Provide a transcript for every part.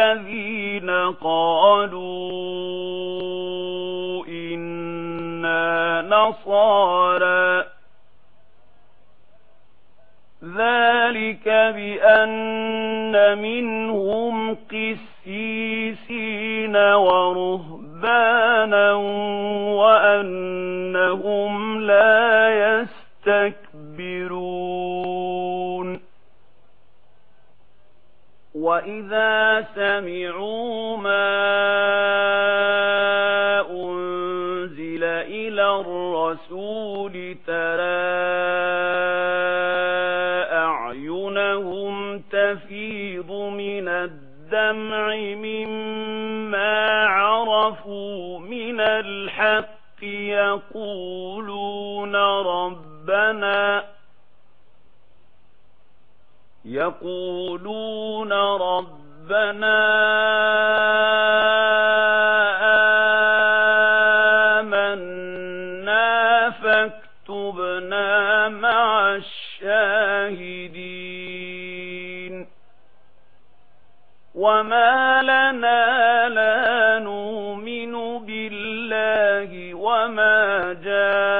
الذين قالوا إنا نصارى. ذلك بأن منهم قسيسين ورهبين وَإِذَا سَمِعُوا مَا أُنْزِلَ إِلَى الرَّسُولِ تَرَى يقولون ربنا آمنا فاكتبنا مع الشاهدين وما لنا لا نؤمن بالله وما جاءنا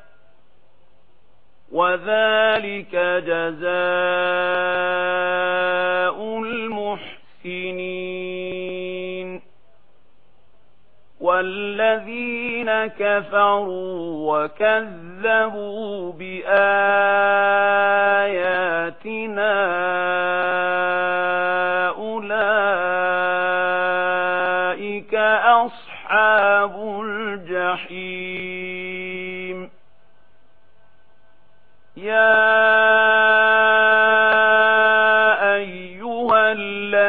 وذلك جزاء المحسنين والذين كفروا وكذبوا بآياتنا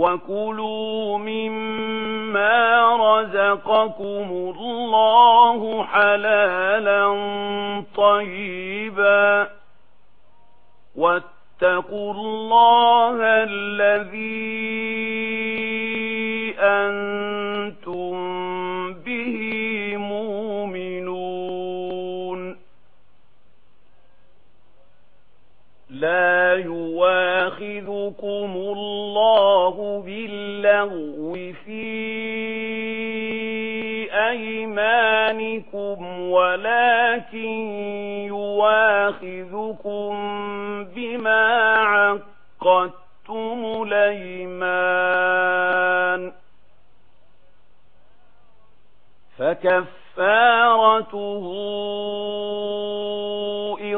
وَكُلُوا مِمَّا رَزَقَكُمُ اللَّهُ حَلَالًا طَيِّبًا وَاتَّقُوا اللَّهَ الَّذِي أَنْتُمْ اللغو في أيمانكم ولكن يواخذكم بما عقدتم ليمان فكفارته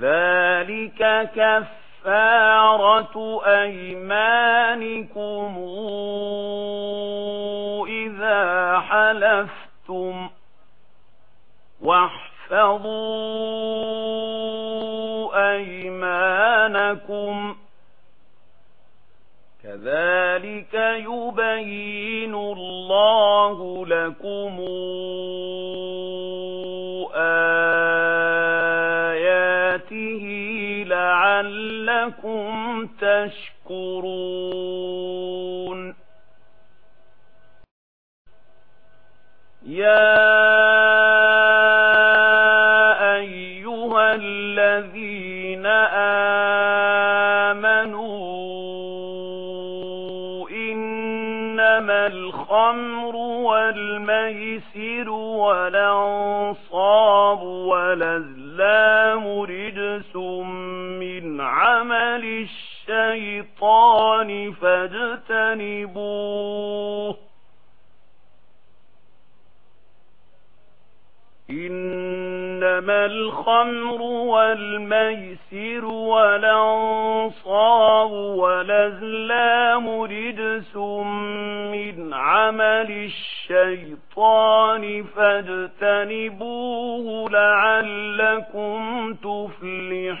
ذلك كفارة أيمانكم إذا حلفتم واحفظوا أيمانكم كذلك يبين الله لكم تشكرون يا أيها الذين آمنوا إنما الخمر والميسر والأنصاب والأزلام رجس من عمل الشيطان فاجتنبوه. إنما الخمر والميسر والأنصاب والأزلام رجس من عمل الشيطان فاجتنبوه لعلكم تفلحون.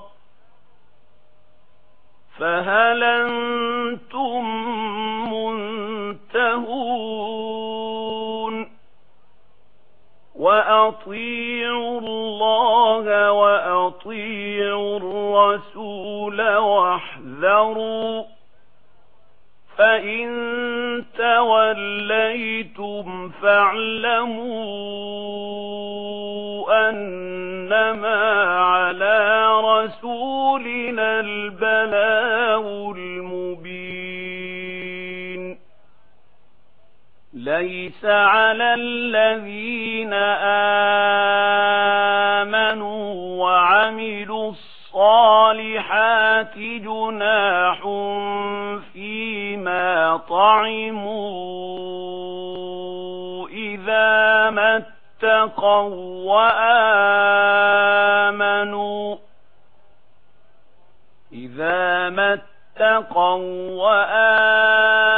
فهل أنتم منتهون وأطيعوا الله وأطيعوا الرسول واحذروا فإن توليتم فاعلموا أنما ليس على الذين آمنوا وعملوا الصالحات جناح فيما طعموا إذا ما اتقوا وآمنوا إذا ما اتقوا وآمنوا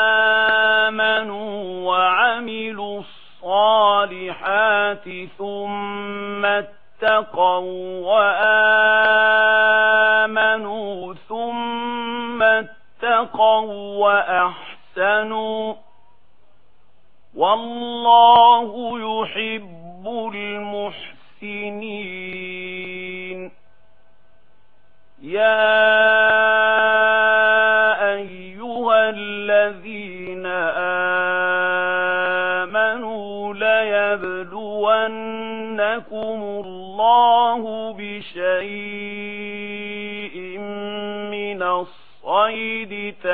اتقوا وآمنوا ثم اتقوا وأحسنوا والله يحب المحسنين. يا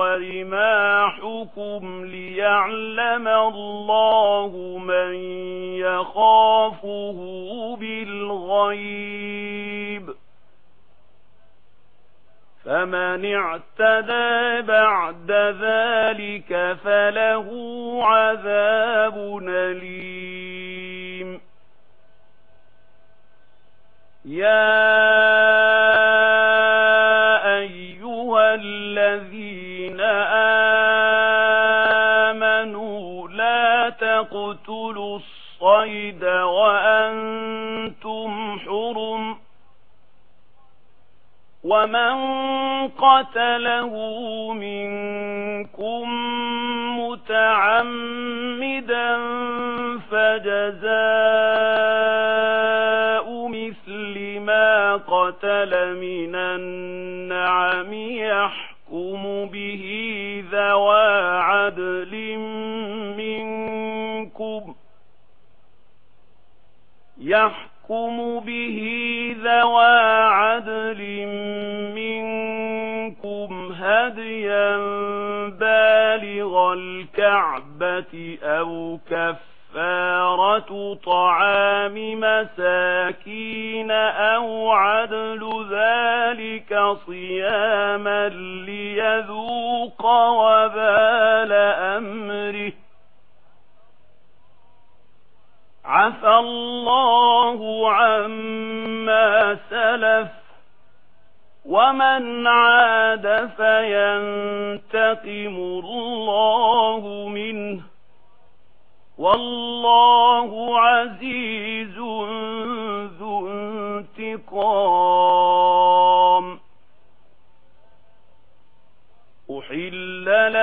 ورماحكم ليعلم الله من يخافه بالغيب فمن اعتدى بعد ذلك فله عذاب أليم. يا تقتلوا الصيد وأنتم حرم ومن قتله منكم متعمدا فجزاء مثل ما قتل من النعم يحكم به ذوى عدل يحكم به ذوى عدل منكم هديا بالغ الكعبة أو كفارة طعام مساكين أو عدل ذلك صياما ليذوق وبال عفى الله عما سلف ومن عاد فينتقم الله منه والله عزيز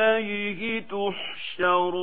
إليه تحشرون